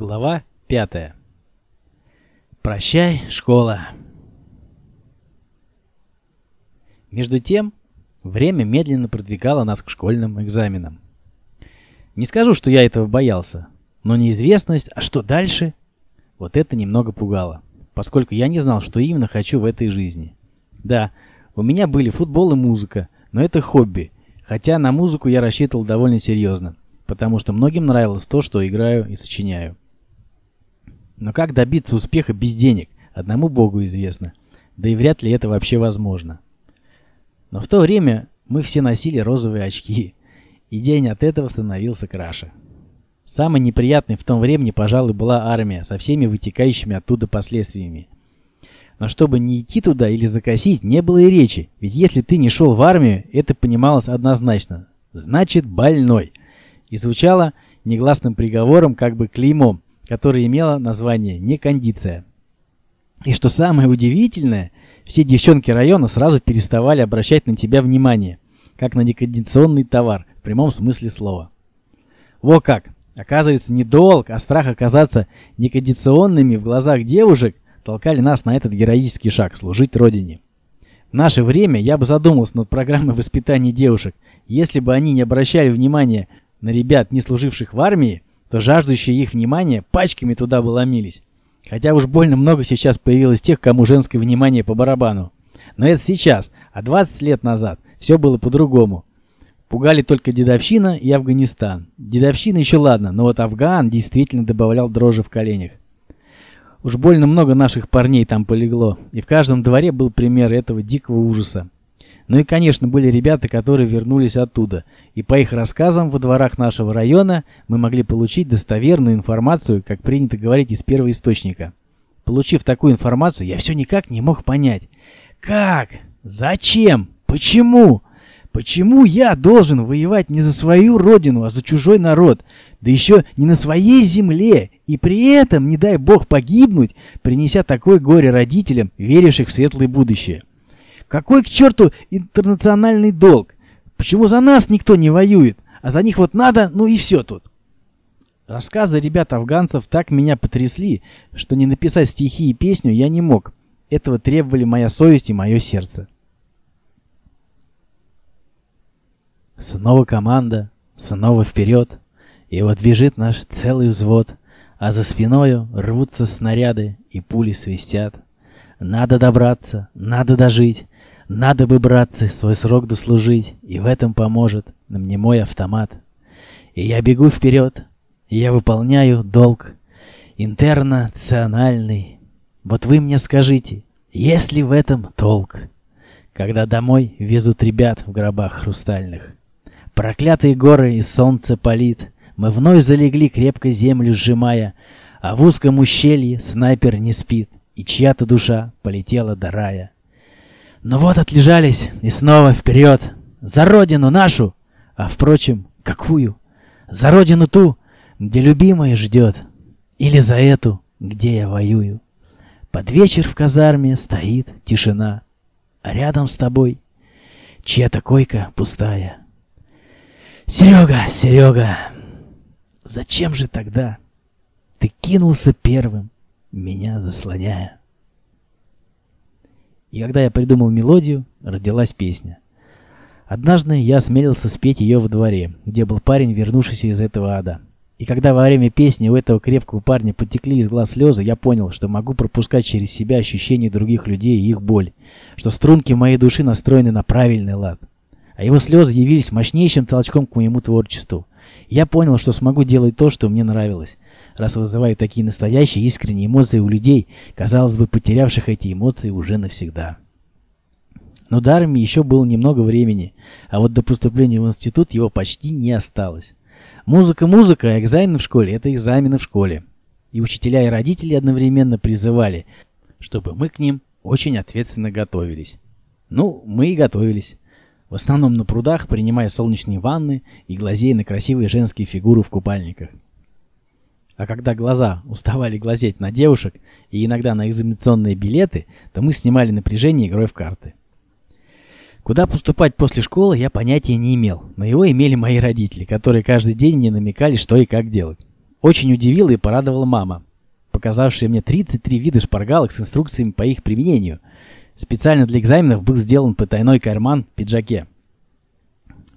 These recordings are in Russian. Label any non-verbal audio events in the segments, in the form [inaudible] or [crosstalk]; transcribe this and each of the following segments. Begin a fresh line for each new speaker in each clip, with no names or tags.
Глава 5. Прощай, школа. Между тем, время медленно продвигало нас к школьным экзаменам. Не скажу, что я этого боялся, но неизвестность, а что дальше, вот это немного пугало, поскольку я не знал, что именно хочу в этой жизни. Да, у меня были футбол и музыка, но это хобби, хотя на музыку я рассчитывал довольно серьезно потому что многим нравилось то, что играю и сочиняю. Но как добиться успеха без денег, одному Богу известно. Да и вряд ли это вообще возможно. Но в то время мы все носили розовые очки, и день от этого становился краше. Самой неприятной в том времени, пожалуй, была армия со всеми вытекающими оттуда последствиями. Но чтобы не идти туда или закосить, не было и речи, ведь если ты не шел в армию, это понималось однозначно. Значит, больной и звучало негласным приговором, как бы клеймом, которое имело название «некондиция». И что самое удивительное, все девчонки района сразу переставали обращать на тебя внимание, как на некондиционный товар, в прямом смысле слова. Во как! Оказывается, не долг, а страх оказаться некондиционными в глазах девушек толкали нас на этот героический шаг – служить Родине. В наше время я бы задумался над программой воспитания девушек, если бы они не обращали внимания на ребят, не служивших в армии, то жаждущие их внимания пачками туда бы ломились. Хотя уж больно много сейчас появилось тех, кому женское внимание по барабану. Но это сейчас, а 20 лет назад все было по-другому. Пугали только дедовщина и Афганистан. Дедовщина еще ладно, но вот Афган действительно добавлял дрожи в коленях. Уж больно много наших парней там полегло, и в каждом дворе был пример этого дикого ужаса. Ну и, конечно, были ребята, которые вернулись оттуда, и по их рассказам во дворах нашего района мы могли получить достоверную информацию, как принято говорить, из первого источника. Получив такую информацию, я все никак не мог понять. Как? Зачем? Почему? Почему я должен воевать не за свою родину, а за чужой народ? Да еще не на своей земле, и при этом, не дай бог, погибнуть, принеся такое горе родителям, веривших в светлое будущее. Какой к черту интернациональный долг? Почему за нас никто не воюет, а за них вот надо, ну и все тут? Рассказы ребят-афганцев так меня потрясли, что не написать стихи и песню я не мог. Этого требовали моя совесть и мое сердце. Снова команда, снова вперед, и вот бежит наш целый взвод, а за спиною рвутся снаряды и пули свистят. Надо добраться, надо дожить, надо бы, братцы, свой срок дослужить, и в этом поможет мне мой автомат. И я бегу вперед, и я выполняю долг интернациональный. Вот вы мне скажите, есть ли в этом толк, когда домой везут ребят в гробах хрустальных? Проклятые горы и солнце палит, мы вновь залегли, крепко землю сжимая, а в узком ущелье снайпер не спит, и чья-то душа полетела до рая. Но ну вот отлежались, и снова вперед, за родину нашу, а впрочем, какую? За родину ту, где любимая ждет, или за эту, где я воюю. Под вечер в казарме стоит тишина, а рядом с тобой чья-то койка пустая. Серега, Серега, зачем же тогда ты кинулся первым, меня заслоняя? И когда я придумал мелодию, родилась песня. Однажды я осмелился спеть ее во дворе, где был парень, вернувшийся из этого ада. И когда во время песни у этого крепкого парня потекли из глаз слезы, я понял, что могу пропускать через себя ощущения других людей и их боль, что струнки моей души настроены на правильный лад. А его слезы явились мощнейшим толчком к моему творчеству. Я понял, что смогу делать то, что мне нравилось, раз вызывает такие настоящие искренние эмоции у людей, казалось бы, потерявших эти эмоции уже навсегда. Но до еще было немного времени, а вот до поступления в институт его почти не осталось. Музыка, музыка, а экзамены в школе – это экзамены в школе. И учителя и родители одновременно призывали, чтобы мы к ним очень ответственно готовились. Ну, мы и готовились. В основном на прудах, принимая солнечные ванны и глазея на красивые женские фигуры в купальниках. А когда глаза уставали глазеть на девушек и иногда на экзаменационные билеты, то мы снимали напряжение игрой в карты. Куда поступать после школы, я понятия не имел, но его имели мои родители, которые каждый день мне намекали, что и как делать. очень удивила и порадовала мама, показавшая мне 33 вида шпаргалок с инструкциями по их применению. Специально для экзаменов был сделан потайной карман в пиджаке.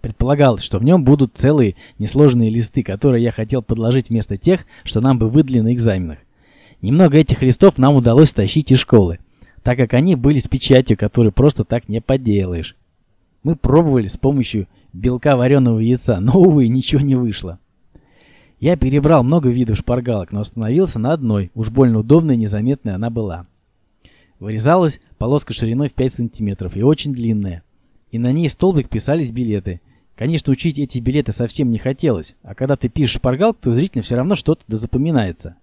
Предполагалось, что в нем будут целые несложные листы, которые я хотел подложить вместо тех, что нам бы выдали на экзаменах. Немного этих листов нам удалось тащить из школы, так как они были с печатью, которую просто так не поделаешь. Мы пробовали с помощью белка вареного яйца, но, увы, ничего не вышло. Я перебрал много видов шпаргалок, но остановился на одной, уж больно удобной и незаметной она была. Вырезалась полоска шириной в 5 сантиметров и очень длинная. И на ней столбик писались билеты. Конечно, учить эти билеты совсем не хотелось, а когда ты пишешь шпаргалку, то зрительно все равно что-то запоминается.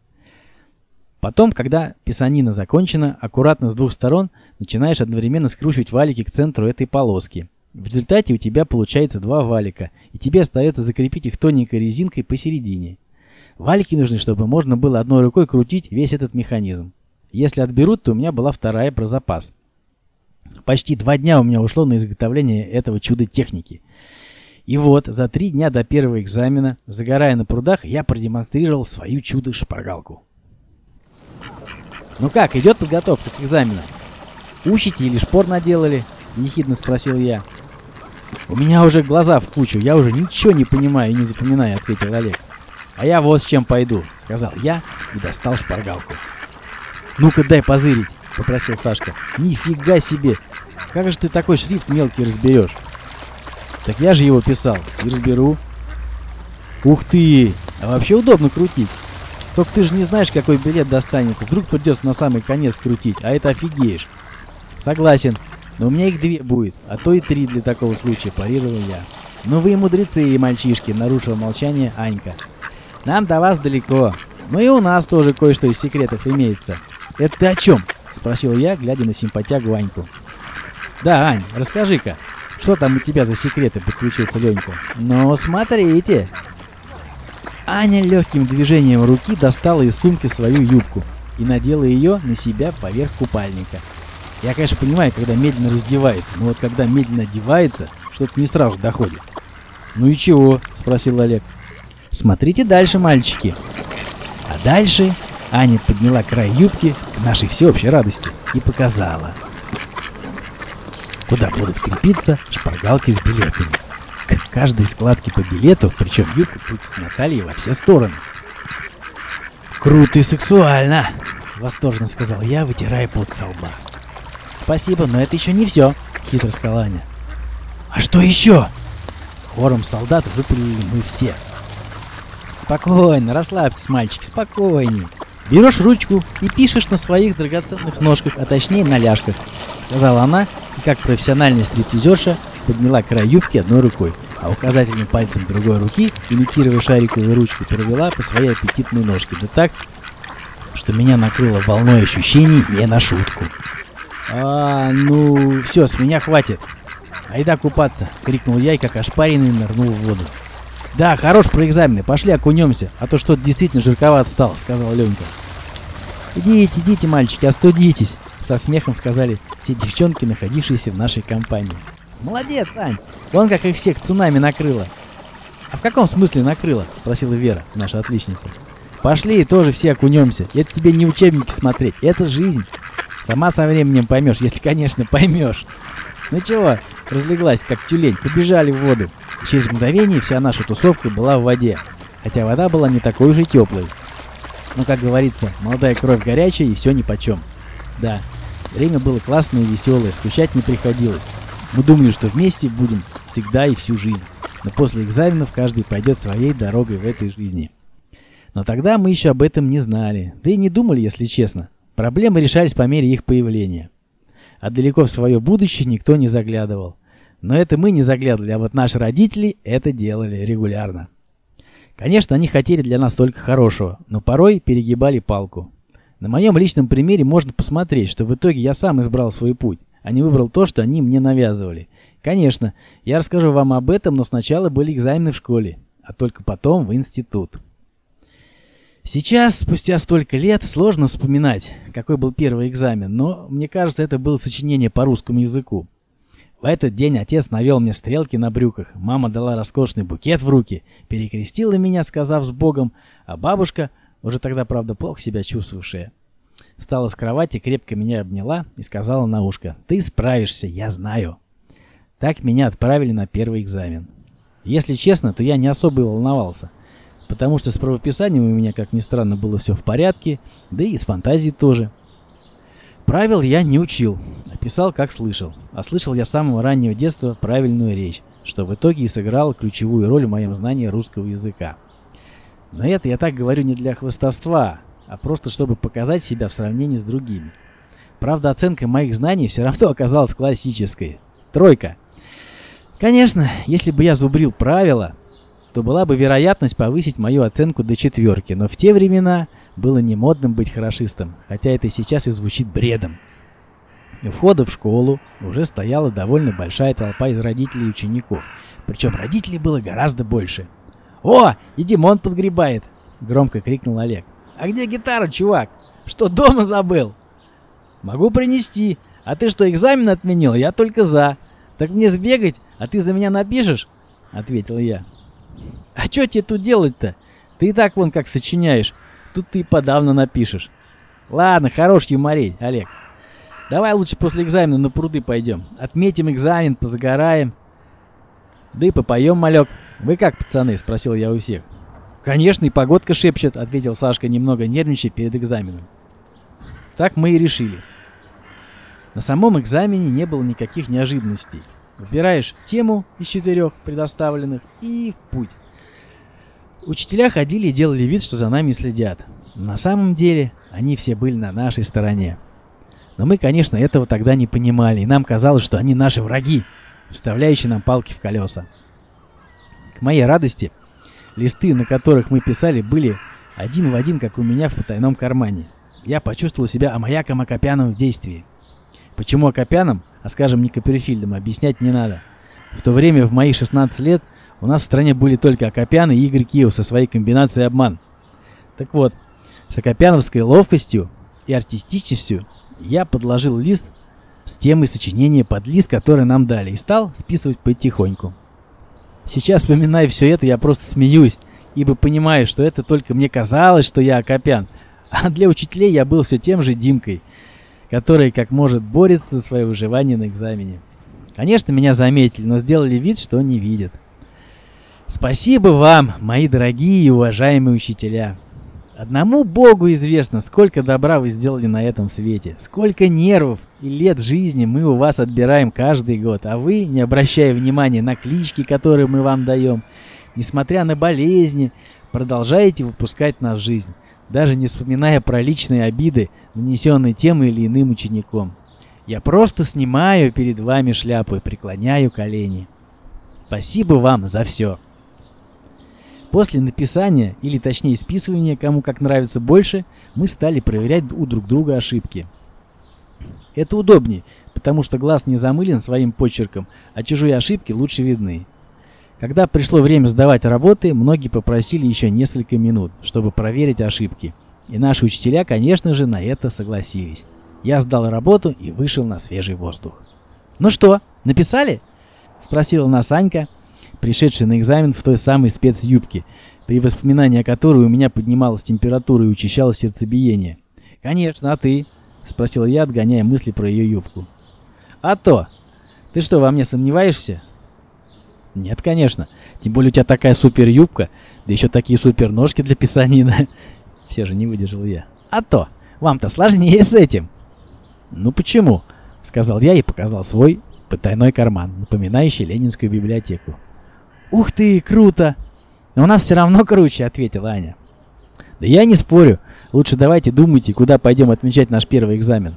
Потом, когда писанина закончена, аккуратно с двух сторон начинаешь одновременно скручивать валики к центру этой полоски. В результате у тебя получается два валика, и тебе остается закрепить их тоненькой резинкой посередине. Валики нужны, чтобы можно было одной рукой крутить весь этот механизм. Если отберут, то у меня была вторая про запас. Почти два дня у меня ушло на изготовление этого чуда техники. И вот, за три дня до первого экзамена, загорая на прудах, я продемонстрировал свою чудо-шпаргалку. «Ну как, идет подготовка к экзамену? Учите или шпор наделали?» – ехидно спросил я. «У меня уже глаза в кучу, я уже ничего не понимаю и не запоминаю», — ответил Олег. «А я вот с чем пойду», — сказал я и достал шпаргалку. «Ну-ка дай позырить», — попросил Сашка. «Нифига себе! Как же ты такой шрифт мелкий разберешь?» «Так я же его писал и разберу». «Ух ты! А вообще удобно крутить. Только ты же не знаешь, какой билет достанется. Вдруг придется на самый конец крутить, а это офигеешь». «Согласен. Но у меня их две будет, а то и три для такого случая, парировал я. Ну вы мудрецы, и мальчишки, нарушил молчание Анька. Нам до вас далеко. Ну и у нас тоже кое-что из секретов имеется. Это ты о чем? Спросил я, глядя на симпатягу Аньку. Да, Ань, расскажи-ка, что там у тебя за секреты, подключился Ленька. Ну, смотрите. Аня легким движением руки достала из сумки свою юбку и надела ее на себя поверх купальника. Я, конечно, понимаю, когда медленно раздевается, но вот когда медленно одевается, что-то не сразу доходит. «Ну и чего?» – спросил Олег. «Смотрите дальше, мальчики». А дальше Аня подняла край юбки к нашей всеобщей радости и показала. Куда будут крепиться шпаргалки с билетами. К каждой складке по билету, причем юбка крутится на талии во все стороны. «Круто и сексуально!» — восторженно сказал я, вытирая пот со лба. «Спасибо, но это еще не все», — хитро сказала Аня. «А что еще?» Хором солдат выпалили мы все. «Спокойно, расслабьтесь, мальчики, спокойней. Берешь ручку и пишешь на своих драгоценных ножках, а точнее на ляжках», — сказала она, и как профессиональная стриптизерша подняла край юбки одной рукой, а указательным пальцем другой руки, имитируя шариковую ручку, провела по своей аппетитной ножке, да так, что меня накрыло волной ощущений не на шутку. «А, ну, все, с меня хватит. Айда купаться!» — крикнул я и как ошпаренный нырнул в воду. «Да, хорош про экзамены, пошли окунемся, а то что-то действительно жирковат стал», — сказал Ленька. «Идите, идите, мальчики, остудитесь!» — со смехом сказали все девчонки, находившиеся в нашей компании. «Молодец, Ань! Вон как их всех цунами накрыло!» «А в каком смысле накрыло?» — спросила Вера, наша отличница. «Пошли, тоже все окунемся. Это тебе не учебники смотреть, это жизнь!» Сама со временем поймешь, если, конечно, поймешь. Ну чего, разлеглась, как тюлень, побежали в воду. Через мгновение вся наша тусовка была в воде, хотя вода была не такой уж и теплой. Но, как говорится, молодая кровь горячая и все нипочем. Да, время было классное и веселое, скучать не приходилось. Мы думали, что вместе будем всегда и всю жизнь. Но после экзаменов каждый пойдет своей дорогой в этой жизни. Но тогда мы еще об этом не знали, да и не думали, если честно. Проблемы решались по мере их появления. А далеко в свое будущее никто не заглядывал. Но это мы не заглядывали, а вот наши родители это делали регулярно. Конечно, они хотели для нас только хорошего, но порой перегибали палку. На моем личном примере можно посмотреть, что в итоге я сам избрал свой путь, а не выбрал то, что они мне навязывали. Конечно, я расскажу вам об этом, но сначала были экзамены в школе, а только потом в институт. Сейчас, спустя столько лет, сложно вспоминать, какой был первый экзамен, но мне кажется, это было сочинение по русскому языку. В этот день отец навел мне стрелки на брюках, мама дала роскошный букет в руки, перекрестила меня, сказав с Богом, а бабушка, уже тогда, правда, плохо себя чувствовавшая, встала с кровати, крепко меня обняла и сказала на ушко, «Ты справишься, я знаю». Так меня отправили на первый экзамен. Если честно, то я не особо волновался, потому что с правописанием у меня, как ни странно, было все в порядке, да и с фантазией тоже. Правил я не учил, а писал как слышал. А слышал я с самого раннего детства правильную речь, что в итоге и сыграло ключевую роль в моем знании русского языка. Но это я так говорю не для хвостовства, а просто чтобы показать себя в сравнении с другими. Правда, оценка моих знаний все равно оказалась классической. Тройка. Конечно, если бы я зубрил правила, то была бы вероятность повысить мою оценку до четверки, но в те времена было не модным быть хорошистом, хотя это сейчас и звучит бредом. У входа в школу уже стояла довольно большая толпа из родителей и учеников. Причем родителей было гораздо больше. «О, и Димон подгребает!» — громко крикнул Олег. «А где гитара, чувак? Что, дома забыл?» «Могу принести. А ты что, экзамен отменил? Я только за. Так мне сбегать, а ты за меня напишешь?» — ответил я. «А что тебе тут делать-то? Ты и так вон как сочиняешь. Тут ты и подавно напишешь. Ладно, хорош юморить, Олег. Давай лучше после экзамена на пруды пойдем. Отметим экзамен, позагораем. Да и попоем, малек. Вы как, пацаны? Спросил я у всех. Конечно, и погодка шепчет, ответил Сашка, немного нервничая перед экзаменом. Так мы и решили. На самом экзамене не было никаких неожиданностей. Выбираешь тему из четырех предоставленных и в путь. Учителя ходили и делали вид, что за нами следят. На самом деле, они все были на нашей стороне. Но мы, конечно, этого тогда не понимали, и нам казалось, что они наши враги, вставляющие нам палки в колеса. К моей радости, листы, на которых мы писали, были один в один, как у меня в потайном кармане. Я почувствовал себя Амаяком Акопяном в действии. Почему Акопяном, а скажем не Копперфильдом, объяснять не надо. В то время, в мои 16 лет, у нас в стране были только Акопян и Игорь Киев со своей комбинацией обман. Так вот, с акопяновской ловкостью и артистичностью я подложил лист с темой сочинения под лист, который нам дали, и стал списывать потихоньку. Сейчас, вспоминая все это, я просто смеюсь, ибо понимаю, что это только мне казалось, что я Акопян, а для учителей я был все тем же Димкой, который, как может, борется за свое выживание на экзамене. Конечно, меня заметили, но сделали вид, что не видят. Спасибо вам, мои дорогие и уважаемые учителя. Одному Богу известно, сколько добра вы сделали на этом свете, сколько нервов и лет жизни мы у вас отбираем каждый год, а вы, не обращая внимания на клички, которые мы вам даем, несмотря на болезни, продолжаете выпускать нас в жизнь, даже не вспоминая про личные обиды, нанесенные тем или иным учеником. Я просто снимаю перед вами шляпу и преклоняю колени. Спасибо вам за все. После написания, или точнее списывания, кому как нравится больше, мы стали проверять у друг друга ошибки. Это удобнее, потому что глаз не замылен своим почерком, а чужие ошибки лучше видны. Когда пришло время сдавать работы, многие попросили еще несколько минут, чтобы проверить ошибки. И наши учителя, конечно же, на это согласились. Я сдал работу и вышел на свежий воздух. «Ну что, написали?» – спросила нас Анька, пришедший на экзамен в той самой спецюбке, при воспоминании о которой у меня поднималась температура и учащалось сердцебиение. «Конечно, а ты?» — спросил я, отгоняя мысли про ее юбку. «А то! Ты что, во мне сомневаешься?» «Нет, конечно. Тем более у тебя такая супер юбка, да еще такие супер ножки для писанина». [laughs] Все же не выдержал я. «А то! Вам-то сложнее с этим!» «Ну почему?» — сказал я и показал свой потайной карман, напоминающий ленинскую библиотеку. «Ух ты, круто!» «Но у нас все равно круче», — ответила Аня. «Да я не спорю. Лучше давайте думайте, куда пойдем отмечать наш первый экзамен».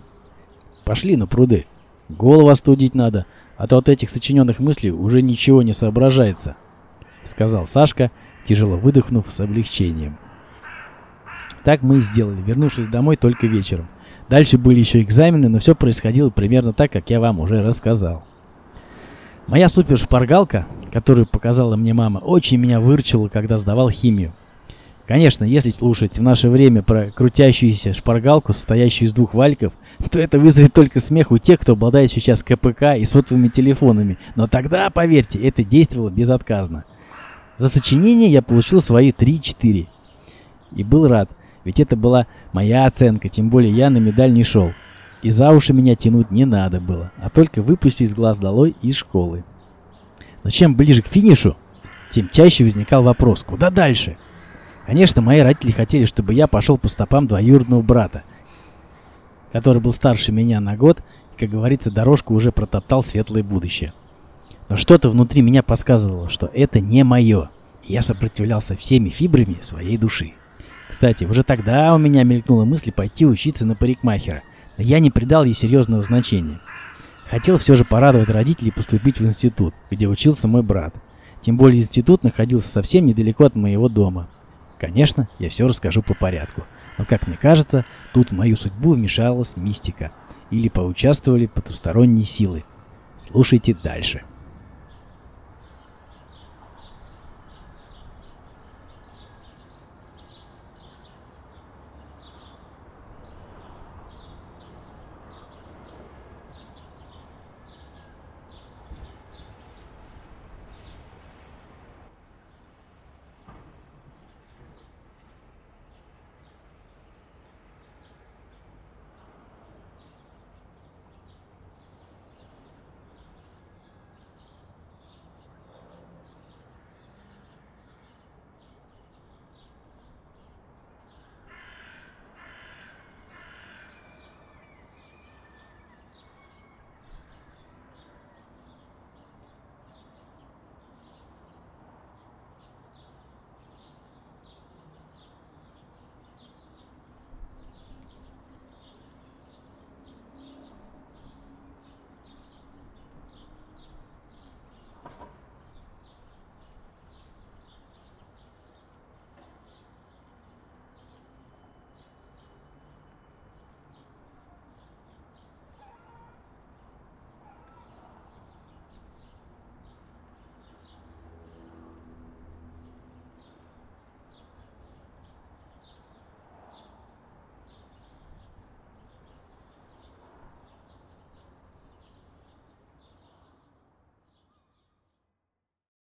«Пошли на пруды. Голову остудить надо, а то от этих сочиненных мыслей уже ничего не соображается», — сказал Сашка, тяжело выдохнув с облегчением. Так мы и сделали, вернувшись домой только вечером. Дальше были еще экзамены, но все происходило примерно так, как я вам уже рассказал. Моя супершпаргалка, которую показала мне мама, очень меня выручила, когда сдавал химию. Конечно, если слушать в наше время про крутящуюся шпаргалку, состоящую из двух вальков, то это вызовет только смех у тех, кто обладает сейчас КПК и сотовыми телефонами. Но тогда, поверьте, это действовало безотказно. За сочинение я получил свои 3-4. И был рад, ведь это была моя оценка, тем более я на медаль не шел. И за уши меня тянуть не надо было, а только выпустить из глаз долой из школы. Но чем ближе к финишу, тем чаще возникал вопрос, куда дальше? Конечно, мои родители хотели, чтобы я пошел по стопам двоюродного брата, который был старше меня на год и, как говорится, дорожку уже протоптал светлое будущее. Но что-то внутри меня подсказывало, что это не мое, и я сопротивлялся всеми фибрами своей души. Кстати, уже тогда у меня мелькнула мысль пойти учиться на парикмахера, но я не придал ей серьезного значения. Хотел все же порадовать родителей поступить в институт, где учился мой брат. Тем более институт находился совсем недалеко от моего дома. Конечно, я все расскажу по порядку. Но, как мне кажется, тут в мою судьбу вмешалась мистика. Или поучаствовали потусторонние силы. Слушайте дальше.